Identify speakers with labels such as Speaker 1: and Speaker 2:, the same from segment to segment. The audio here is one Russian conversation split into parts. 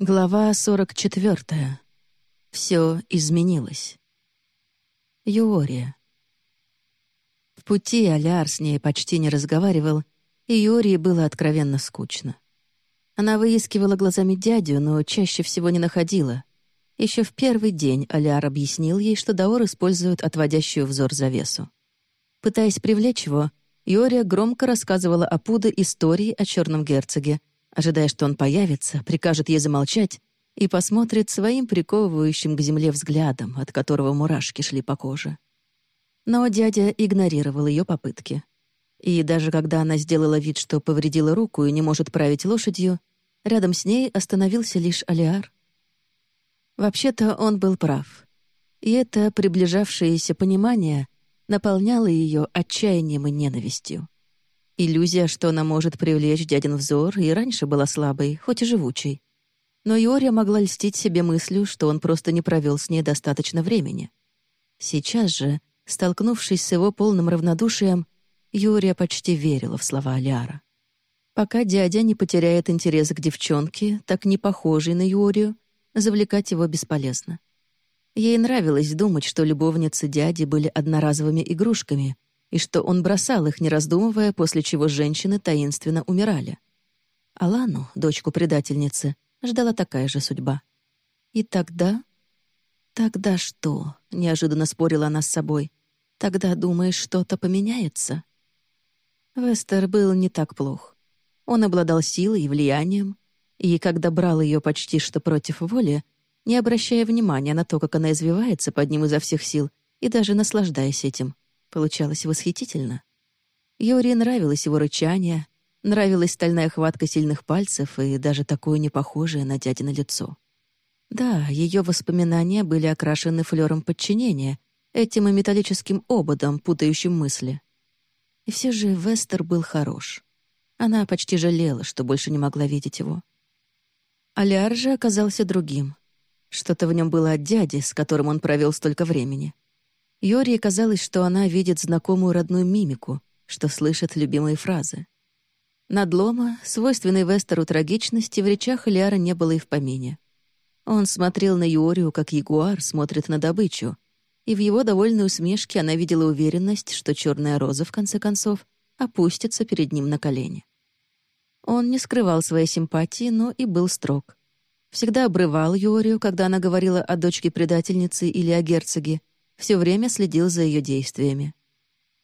Speaker 1: Глава 44. Все изменилось. Юория. В пути Аляр с ней почти не разговаривал, и Юории было откровенно скучно. Она выискивала глазами дядю, но чаще всего не находила. Еще в первый день Аляр объяснил ей, что Даор использует отводящую взор завесу. Пытаясь привлечь его, Юория громко рассказывала о Пуде истории о черном герцоге — ожидая, что он появится, прикажет ей замолчать и посмотрит своим приковывающим к земле взглядом, от которого мурашки шли по коже. Но дядя игнорировал ее попытки. И даже когда она сделала вид, что повредила руку и не может править лошадью, рядом с ней остановился лишь Алиар. Вообще-то он был прав. И это приближавшееся понимание наполняло ее отчаянием и ненавистью. Иллюзия, что она может привлечь дядин взор, и раньше была слабой, хоть и живучей. Но Иория могла льстить себе мыслью, что он просто не провел с ней достаточно времени. Сейчас же, столкнувшись с его полным равнодушием, Юрия почти верила в слова Аляра. Пока дядя не потеряет интерес к девчонке, так не похожей на Юрию, завлекать его бесполезно. Ей нравилось думать, что любовницы дяди были одноразовыми игрушками, и что он бросал их, не раздумывая, после чего женщины таинственно умирали. Алану, дочку предательницы, ждала такая же судьба. И тогда... «Тогда что?» — неожиданно спорила она с собой. «Тогда, думаешь, что-то поменяется?» Вестер был не так плох. Он обладал силой и влиянием, и когда брал ее почти что против воли, не обращая внимания на то, как она извивается под ним изо всех сил, и даже наслаждаясь этим, Получалось восхитительно. Юрии нравилось его рычание, нравилась стальная хватка сильных пальцев и даже такое непохожее на дядино лицо. Да, ее воспоминания были окрашены флером подчинения, этим и металлическим ободом, путающим мысли. И все же Вестер был хорош. Она почти жалела, что больше не могла видеть его. Аляр же оказался другим. Что-то в нем было от дяди, с которым он провел столько времени. Йории казалось, что она видит знакомую родную мимику, что слышит любимые фразы. Надлома, свойственной Вестеру трагичности, в речах Элиара не было и в помине. Он смотрел на Юорию, как ягуар смотрит на добычу, и в его довольной усмешке она видела уверенность, что черная роза, в конце концов, опустится перед ним на колени. Он не скрывал своей симпатии, но и был строг. Всегда обрывал Юорию, когда она говорила о дочке-предательнице или о герцоге, все время следил за ее действиями.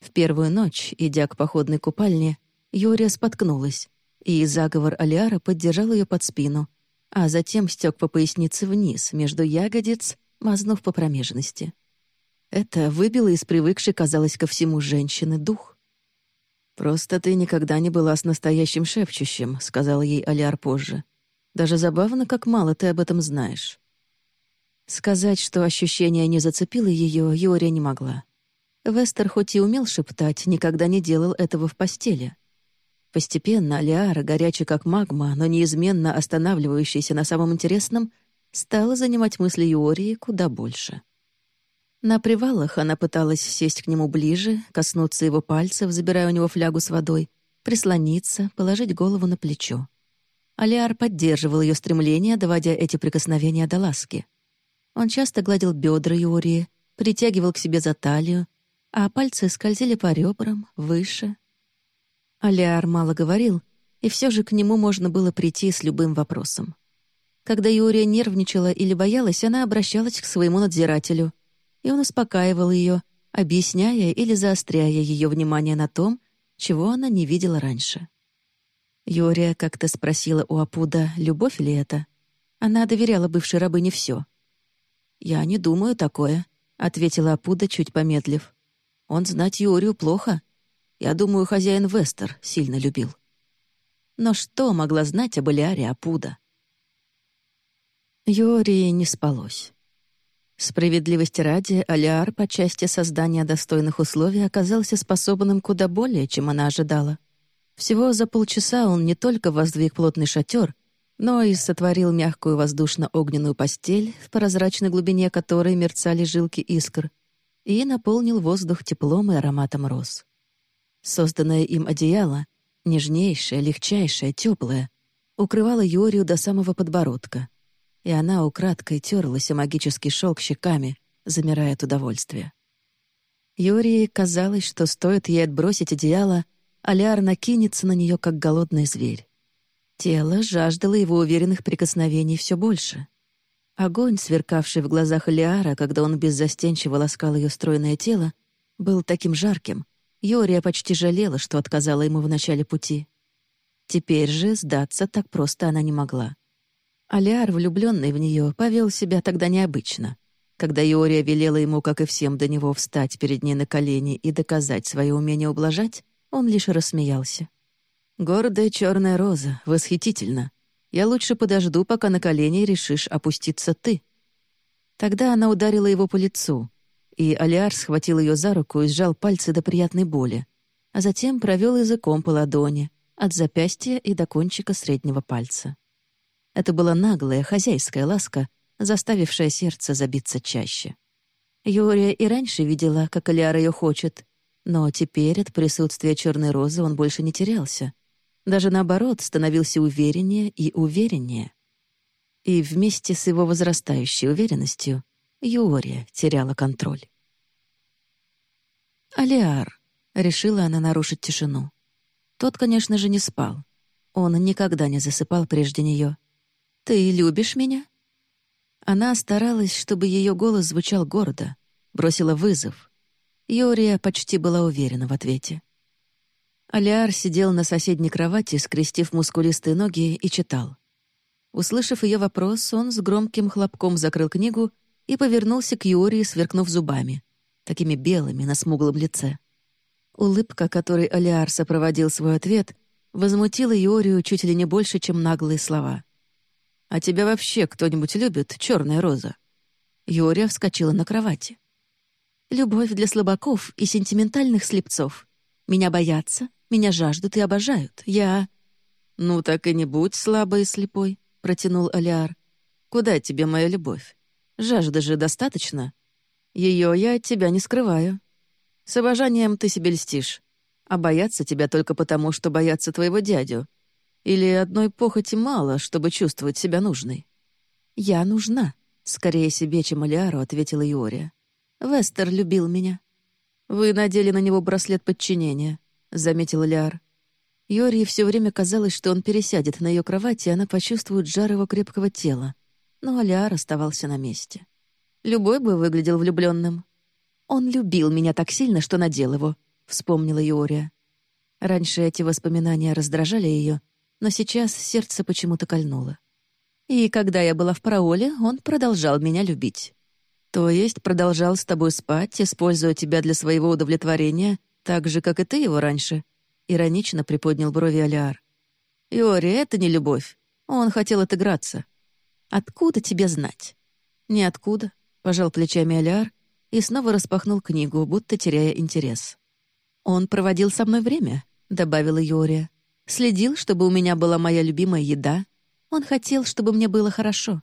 Speaker 1: В первую ночь, идя к походной купальне, Юрия споткнулась, и заговор Алиара поддержал ее под спину, а затем стек по пояснице вниз, между ягодиц, мазнув по промежности. Это выбило из привыкшей, казалось, ко всему женщины дух. «Просто ты никогда не была с настоящим шепчущим», — сказал ей Алиар позже. «Даже забавно, как мало ты об этом знаешь». Сказать, что ощущение не зацепило ее, Юрия не могла. Вестер хоть и умел шептать, никогда не делал этого в постели. Постепенно Лиара, горячая как магма, но неизменно останавливающаяся на самом интересном, стала занимать мысли Юории куда больше. На привалах она пыталась сесть к нему ближе, коснуться его пальцев, забирая у него флягу с водой, прислониться, положить голову на плечо. Алиар поддерживал ее стремление, доводя эти прикосновения до ласки. Он часто гладил бедра Юрии, притягивал к себе за талию, а пальцы скользили по ребрам, выше. Алиар мало говорил, и все же к нему можно было прийти с любым вопросом. Когда Юрия нервничала или боялась, она обращалась к своему надзирателю, и он успокаивал ее, объясняя или заостряя ее внимание на том, чего она не видела раньше. Юрия как-то спросила у Апуда, любовь ли это. Она доверяла бывшей рабыне все. «Я не думаю такое», — ответила Апуда, чуть помедлив. «Он знать Юрию плохо. Я думаю, хозяин Вестер сильно любил». Но что могла знать об Элиаре Апуда? Юрии не спалось. Справедливости ради, Алиар по части создания достойных условий оказался способным куда более, чем она ожидала. Всего за полчаса он не только воздвиг плотный шатер, но и сотворил мягкую воздушно-огненную постель, в прозрачной глубине которой мерцали жилки искр, и наполнил воздух теплом и ароматом роз. Созданное им одеяло, нежнейшее, легчайшее, теплое, укрывало Юрию до самого подбородка, и она украдкой терлась о магический шелк щеками, замирая от удовольствия. Юрии казалось, что стоит ей отбросить одеяло, Аляр накинется на нее, как голодный зверь. Тело жаждало его уверенных прикосновений все больше. Огонь, сверкавший в глазах Алиара, когда он беззастенчиво ласкал ее стройное тело, был таким жарким. Юрия почти жалела, что отказала ему в начале пути. Теперь же сдаться так просто она не могла. Алиар, влюбленный в нее, повел себя тогда необычно. Когда Иория велела ему, как и всем до него, встать перед ней на колени и доказать свое умение ублажать, он лишь рассмеялся. «Гордая черная роза, восхитительно. Я лучше подожду, пока на колени решишь опуститься ты». Тогда она ударила его по лицу, и Алиар схватил ее за руку и сжал пальцы до приятной боли, а затем провел языком по ладони, от запястья и до кончика среднего пальца. Это была наглая, хозяйская ласка, заставившая сердце забиться чаще. Юрия и раньше видела, как Алиар ее хочет, но теперь от присутствия черной розы он больше не терялся. Даже наоборот, становился увереннее и увереннее. И вместе с его возрастающей уверенностью Юория теряла контроль. «Алиар», — решила она нарушить тишину. Тот, конечно же, не спал. Он никогда не засыпал прежде нее. «Ты любишь меня?» Она старалась, чтобы ее голос звучал гордо, бросила вызов. Юрия почти была уверена в ответе. Алиар сидел на соседней кровати, скрестив мускулистые ноги, и читал. Услышав ее вопрос, он с громким хлопком закрыл книгу и повернулся к Юрии, сверкнув зубами, такими белыми на смуглом лице. Улыбка, которой Алиар сопроводил свой ответ, возмутила Юрию чуть ли не больше, чем наглые слова. «А тебя вообще кто-нибудь любит, черная роза?» Юрия вскочила на кровати. «Любовь для слабаков и сентиментальных слепцов. Меня боятся, меня жаждут и обожают. Я...» «Ну так и не будь слабой и слепой», — протянул Алиар. «Куда тебе моя любовь? Жажды же достаточно. Ее я от тебя не скрываю. С обожанием ты себе льстишь, а бояться тебя только потому, что боятся твоего дядю, или одной похоти мало, чтобы чувствовать себя нужной? Я нужна. Скорее себе, чем Алиару, ответила Иория. Вестер любил меня. Вы надели на него браслет подчинения, заметил Лиар. Йории все время казалось, что он пересядет на ее кровать, и она почувствует жар его крепкого тела. Но Алиар оставался на месте. Любой бы выглядел влюбленным. «Он любил меня так сильно, что надел его», — вспомнила Иория. Раньше эти воспоминания раздражали ее, но сейчас сердце почему-то кольнуло. И когда я была в параоле, он продолжал меня любить. То есть продолжал с тобой спать, используя тебя для своего удовлетворения, так же, как и ты его раньше?» Иронично приподнял брови Алиар. «Иори, это не любовь. Он хотел отыграться». «Откуда тебе знать?» «Ниоткуда», — пожал плечами Алиар и снова распахнул книгу, будто теряя интерес. «Он проводил со мной время», — добавила Иория. Следил, чтобы у меня была моя любимая еда. Он хотел, чтобы мне было хорошо.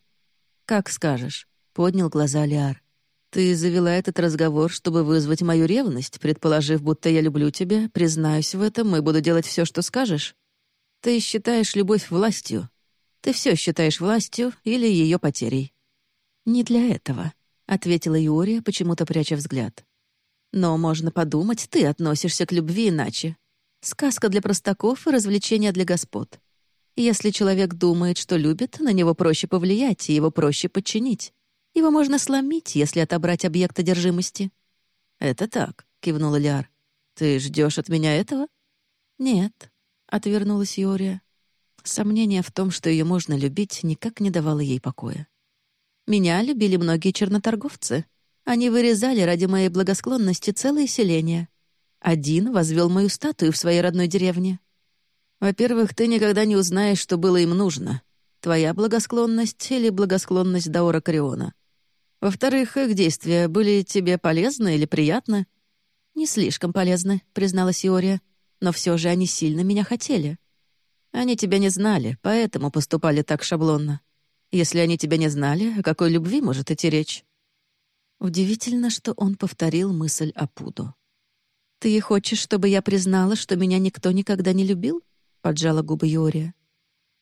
Speaker 1: «Как скажешь», — поднял глаза Лиар. «Ты завела этот разговор, чтобы вызвать мою ревность, предположив, будто я люблю тебя, признаюсь в этом и буду делать все, что скажешь. Ты считаешь любовь властью. Ты все считаешь властью или ее потерей». «Не для этого», — ответила Юрия, почему-то пряча взгляд. «Но можно подумать, ты относишься к любви иначе. Сказка для простаков и развлечение для господ. Если человек думает, что любит, на него проще повлиять, и его проще подчинить. Его можно сломить, если отобрать объект одержимости. «Это так», — кивнула Ляр. «Ты ждешь от меня этого?» «Нет», — отвернулась Юрия. Сомнение в том, что ее можно любить, никак не давало ей покоя. «Меня любили многие черноторговцы. Они вырезали ради моей благосклонности целые селения. Один возвел мою статую в своей родной деревне. Во-первых, ты никогда не узнаешь, что было им нужно. Твоя благосклонность или благосклонность Даора Кариона. Во-вторых, их действия были тебе полезны или приятны? «Не слишком полезны», — призналась Иория. «Но все же они сильно меня хотели. Они тебя не знали, поэтому поступали так шаблонно. Если они тебя не знали, о какой любви может идти речь?» Удивительно, что он повторил мысль о Пуду. «Ты хочешь, чтобы я признала, что меня никто никогда не любил?» — поджала губы Юрия.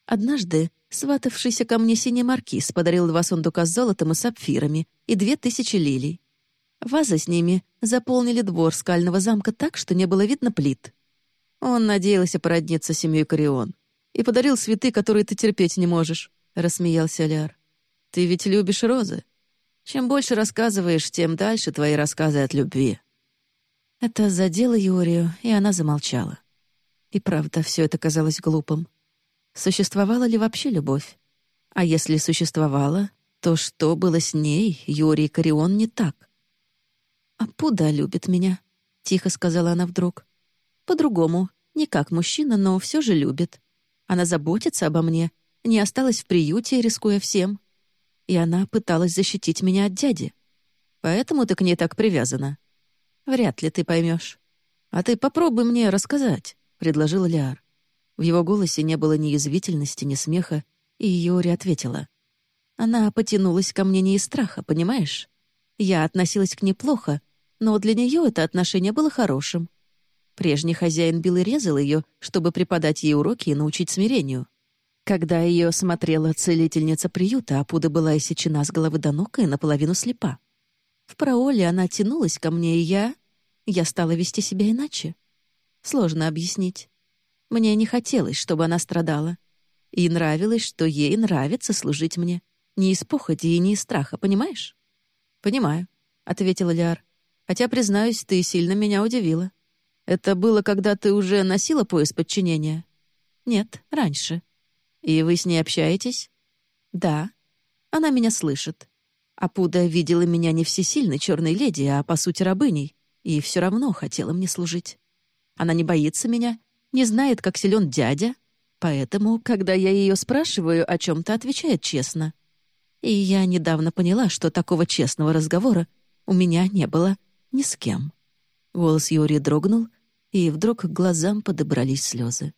Speaker 1: «Однажды сватавшийся ко мне синий маркиз подарил два сундука с золотом и сапфирами и две тысячи лилий. Вазы с ними заполнили двор скального замка так, что не было видно плит. Он надеялся породниться с семьей Корион и подарил цветы, которые ты терпеть не можешь», — рассмеялся Ляр. «Ты ведь любишь розы. Чем больше рассказываешь, тем дальше твои рассказы от любви». Это задело Юрию, и она замолчала. И правда, все это казалось глупым. Существовала ли вообще любовь? А если существовала, то что было с ней, Юрий Корион, не так? «А Пуда любит меня», — тихо сказала она вдруг. «По-другому, не как мужчина, но все же любит. Она заботится обо мне, не осталась в приюте, рискуя всем. И она пыталась защитить меня от дяди. Поэтому ты к ней так привязана. Вряд ли ты поймешь. А ты попробуй мне рассказать», — предложил Лиар. В его голосе не было ни язвительности, ни смеха, и Йори ответила. Она потянулась ко мне не из страха, понимаешь? Я относилась к ней плохо, но для нее это отношение было хорошим. Прежний хозяин бил и резал ее, чтобы преподать ей уроки и научить смирению. Когда ее смотрела целительница приюта, Апуда была иссечена с головы до ног и наполовину слепа. В прооле она тянулась ко мне, и я... Я стала вести себя иначе. Сложно объяснить. Мне не хотелось, чтобы она страдала. И нравилось, что ей нравится служить мне. Не из похоти и не из страха, понимаешь? «Понимаю», — ответила Лиар. «Хотя, признаюсь, ты сильно меня удивила. Это было, когда ты уже носила пояс подчинения?» «Нет, раньше». «И вы с ней общаетесь?» «Да. Она меня слышит. Апуда видела меня не всесильной черной леди, а, по сути, рабыней, и все равно хотела мне служить. Она не боится меня, не знает, как силен дядя, поэтому, когда я ее спрашиваю о чем-то, отвечает честно. И я недавно поняла, что такого честного разговора у меня не было ни с кем. Голос Юрия дрогнул, и вдруг к глазам подобрались слезы.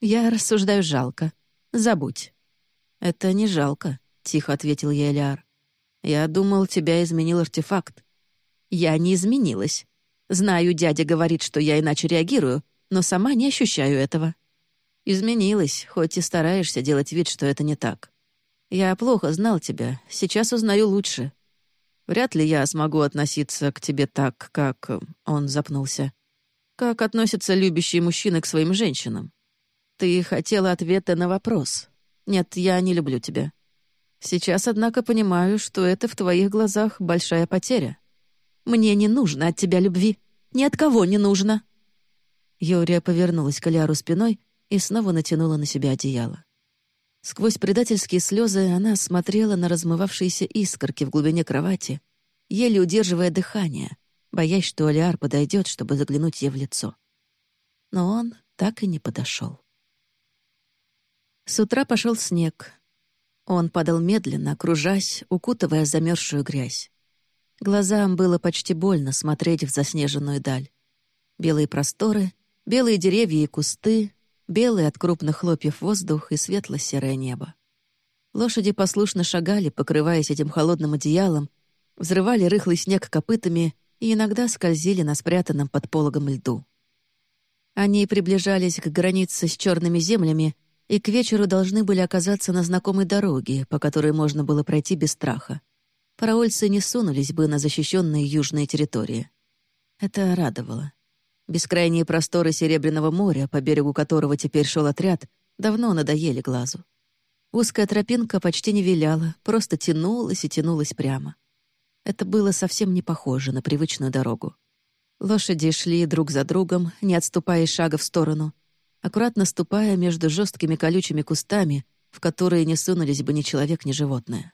Speaker 1: «Я рассуждаю жалко. Забудь». «Это не жалко», — тихо ответил я Элиар. «Я думал, тебя изменил артефакт». «Я не изменилась. Знаю, дядя говорит, что я иначе реагирую, но сама не ощущаю этого». «Изменилась, хоть и стараешься делать вид, что это не так. Я плохо знал тебя, сейчас узнаю лучше. Вряд ли я смогу относиться к тебе так, как...» э, Он запнулся. «Как относятся любящие мужчины к своим женщинам? Ты хотела ответа на вопрос. Нет, я не люблю тебя. Сейчас, однако, понимаю, что это в твоих глазах большая потеря. Мне не нужно от тебя любви. Ни от кого не нужно». Юрия повернулась к Аляру спиной и снова натянула на себя одеяло. Сквозь предательские слезы она смотрела на размывавшиеся искорки в глубине кровати, еле удерживая дыхание, боясь, что Алиар подойдет, чтобы заглянуть ей в лицо. Но он так и не подошел. С утра пошел снег. Он падал медленно, кружась, укутывая замерзшую грязь. Глазам было почти больно смотреть в заснеженную даль. Белые просторы, белые деревья и кусты, белый от крупных хлопьев воздух и светло-серое небо. Лошади послушно шагали, покрываясь этим холодным одеялом, взрывали рыхлый снег копытами и иногда скользили на спрятанном под пологом льду. Они приближались к границе с черными землями и к вечеру должны были оказаться на знакомой дороге, по которой можно было пройти без страха. Параольцы не сунулись бы на защищенные южные территории. Это радовало. Бескрайние просторы Серебряного моря, по берегу которого теперь шел отряд, давно надоели глазу. Узкая тропинка почти не виляла, просто тянулась и тянулась прямо. Это было совсем не похоже на привычную дорогу. Лошади шли друг за другом, не отступая шага в сторону, аккуратно ступая между жесткими колючими кустами, в которые не сунулись бы ни человек, ни животное.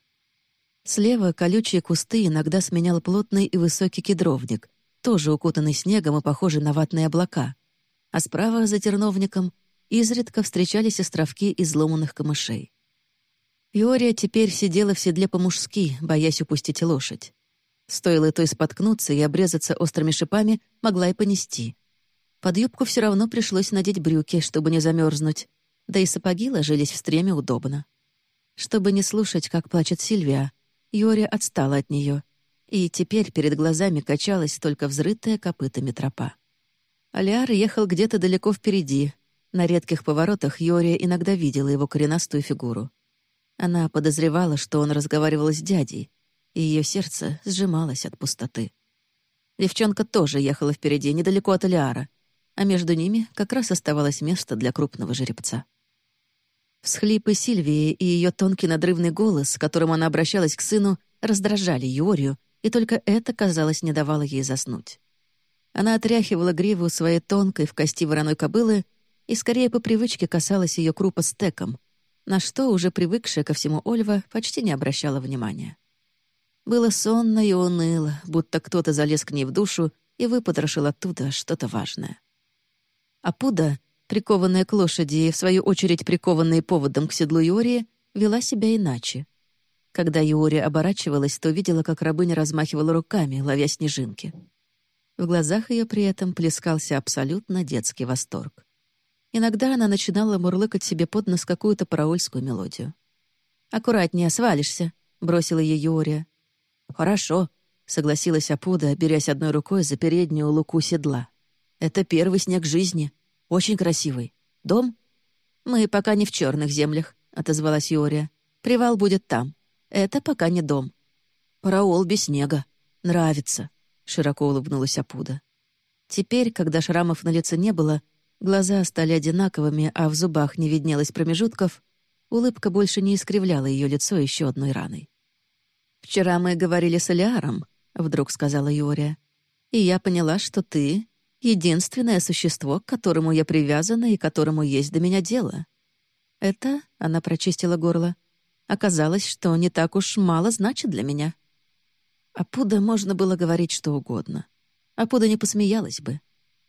Speaker 1: Слева колючие кусты иногда сменял плотный и высокий кедровник, тоже укутанный снегом и похожий на ватные облака. А справа, за терновником, изредка встречались островки изломанных камышей. Иория теперь сидела в седле по-мужски, боясь упустить лошадь. Стоило той споткнуться и обрезаться острыми шипами, могла и понести. Под юбку все равно пришлось надеть брюки, чтобы не замерзнуть, да и сапоги ложились в стреме удобно. Чтобы не слушать, как плачет Сильвия, Иория отстала от нее и теперь перед глазами качалась только взрытая копытами тропа. Алиар ехал где-то далеко впереди. На редких поворотах Йория иногда видела его коренастую фигуру. Она подозревала, что он разговаривал с дядей, и ее сердце сжималось от пустоты. Девчонка тоже ехала впереди, недалеко от Элиара, а между ними как раз оставалось место для крупного жеребца. Всхлипы Сильвии и ее тонкий надрывный голос, которым она обращалась к сыну, раздражали Юорию, и только это, казалось, не давало ей заснуть. Она отряхивала гриву своей тонкой в кости вороной кобылы и скорее по привычке касалась ее крупа стеком, на что, уже привыкшая ко всему Ольва, почти не обращала внимания. Было сонно и уныло, будто кто-то залез к ней в душу и выпотрошил оттуда что-то важное. А Пуда, прикованная к лошади и, в свою очередь, прикованная поводом к седлу Юрия, вела себя иначе. Когда Юрия оборачивалась, то видела, как рабыня размахивала руками, ловя снежинки. В глазах ее при этом плескался абсолютно детский восторг. Иногда она начинала мурлыкать себе под нос какую-то параольскую мелодию. «Аккуратнее, свалишься», — бросила ей Юрия. «Хорошо», — согласилась Апуда, берясь одной рукой за переднюю луку седла. «Это первый снег жизни. Очень красивый. Дом?» «Мы пока не в черных землях», — отозвалась Юрия. «Привал будет там. Это пока не дом». «Параол без снега. Нравится», — широко улыбнулась Апуда. Теперь, когда шрамов на лице не было, Глаза стали одинаковыми, а в зубах не виднелось промежутков. Улыбка больше не искривляла ее лицо еще одной раной. «Вчера мы говорили с Элиаром», — вдруг сказала Юрия. «И я поняла, что ты — единственное существо, к которому я привязана и которому есть до меня дело. Это, — она прочистила горло, — оказалось, что не так уж мало значит для меня». А Пуда можно было говорить что угодно. А Пуда не посмеялась бы.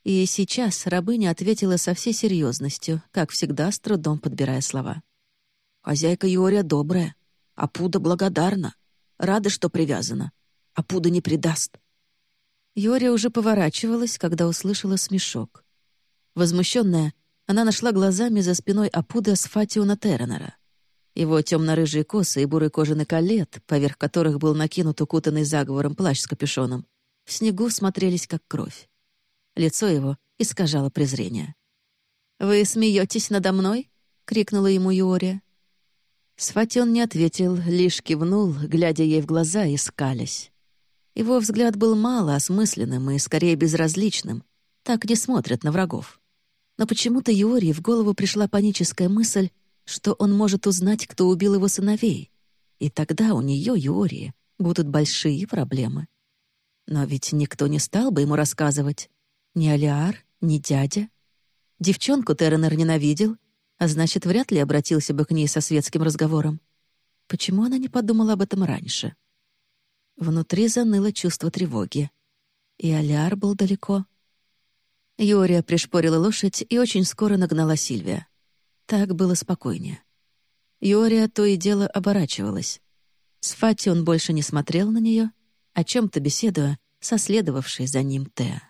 Speaker 1: И сейчас рабыня ответила со всей серьезностью, как всегда, с трудом подбирая слова. «Хозяйка Юрия добрая, а Пуда благодарна. Рада, что привязана. А Пуда не предаст». Юрия уже поворачивалась, когда услышала смешок. Возмущенная, она нашла глазами за спиной Апуда с Фатиуна Терренера. Его темно-рыжие косы и бурый кожаный колет, поверх которых был накинут укутанный заговором плащ с капюшоном, в снегу смотрелись как кровь. Лицо его искажало презрение. «Вы смеетесь надо мной?» — крикнула ему Юория. Сфатион не ответил, лишь кивнул, глядя ей в глаза и скалясь. Его взгляд был мало осмысленным и скорее безразличным. Так не смотрят на врагов. Но почему-то Юории в голову пришла паническая мысль, что он может узнать, кто убил его сыновей. И тогда у нее, Юории, будут большие проблемы. Но ведь никто не стал бы ему рассказывать. Ни Алиар, ни дядя. Девчонку Терренер ненавидел, а значит, вряд ли обратился бы к ней со светским разговором. Почему она не подумала об этом раньше? Внутри заныло чувство тревоги. И Алиар был далеко. Юрия пришпорила лошадь и очень скоро нагнала Сильвия. Так было спокойнее. Юрия то и дело оборачивалась. С Фати он больше не смотрел на нее, о чем то беседуя со следовавшей за ним Теа.